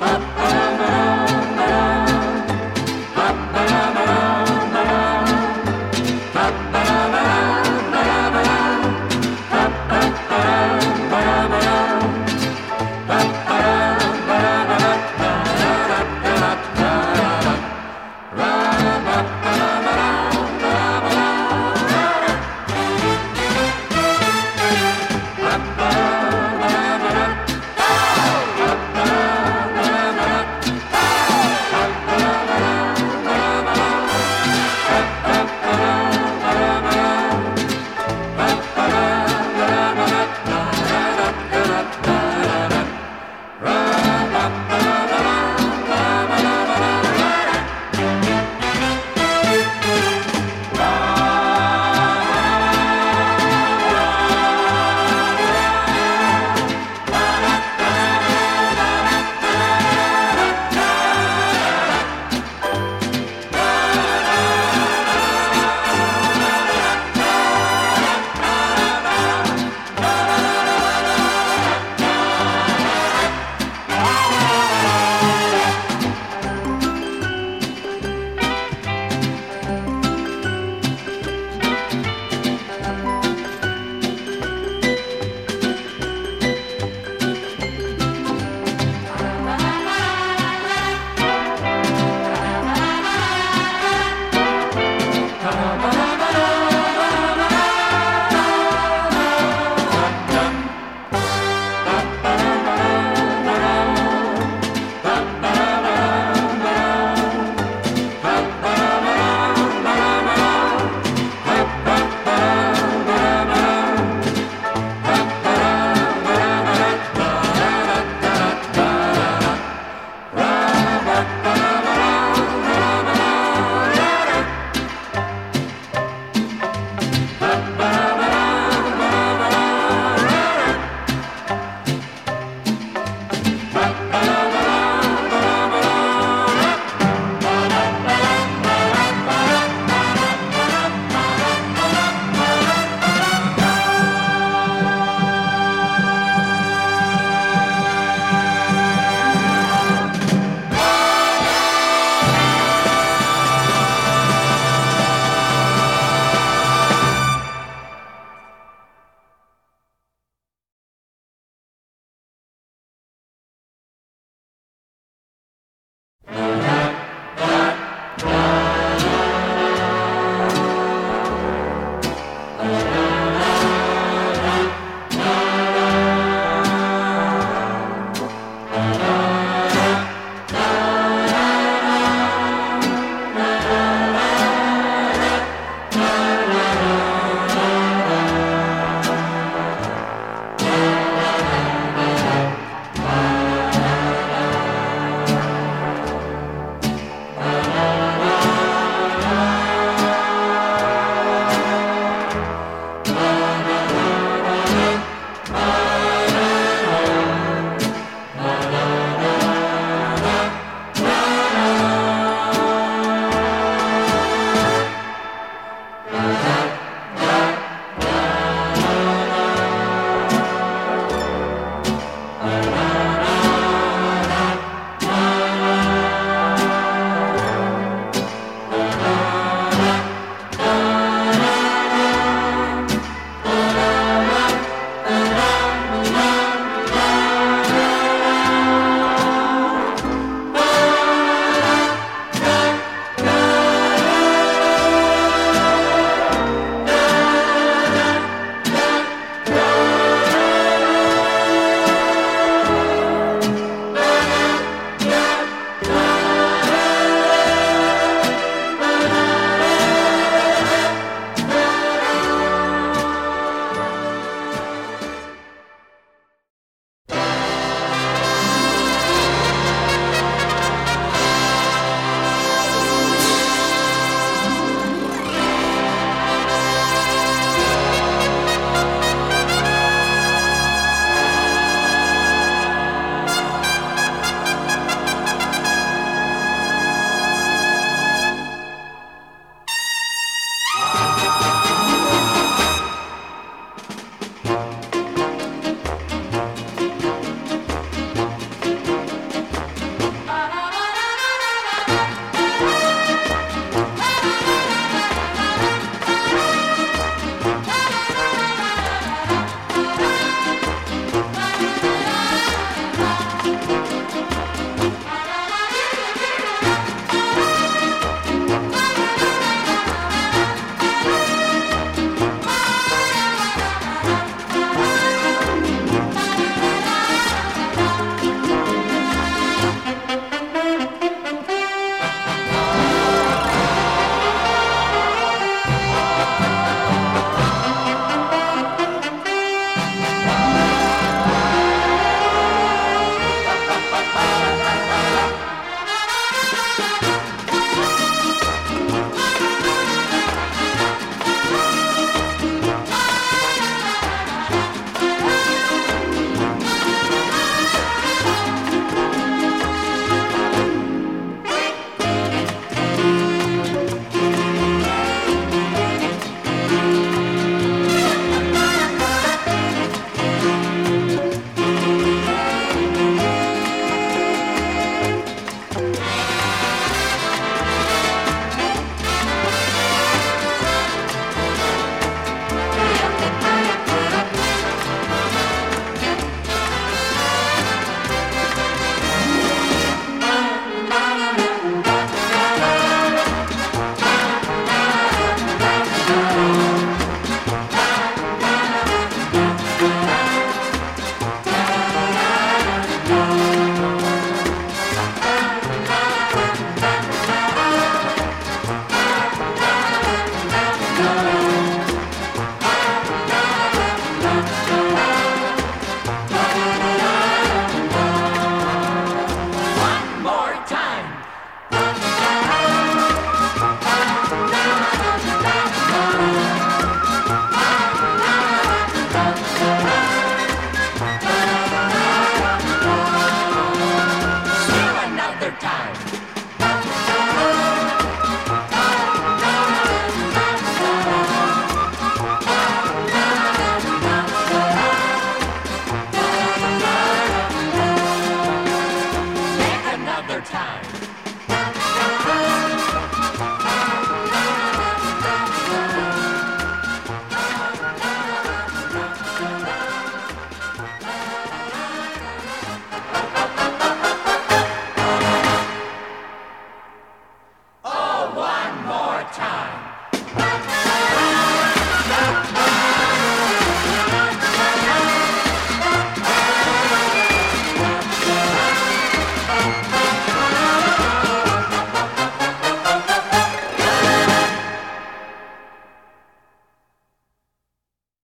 up, up.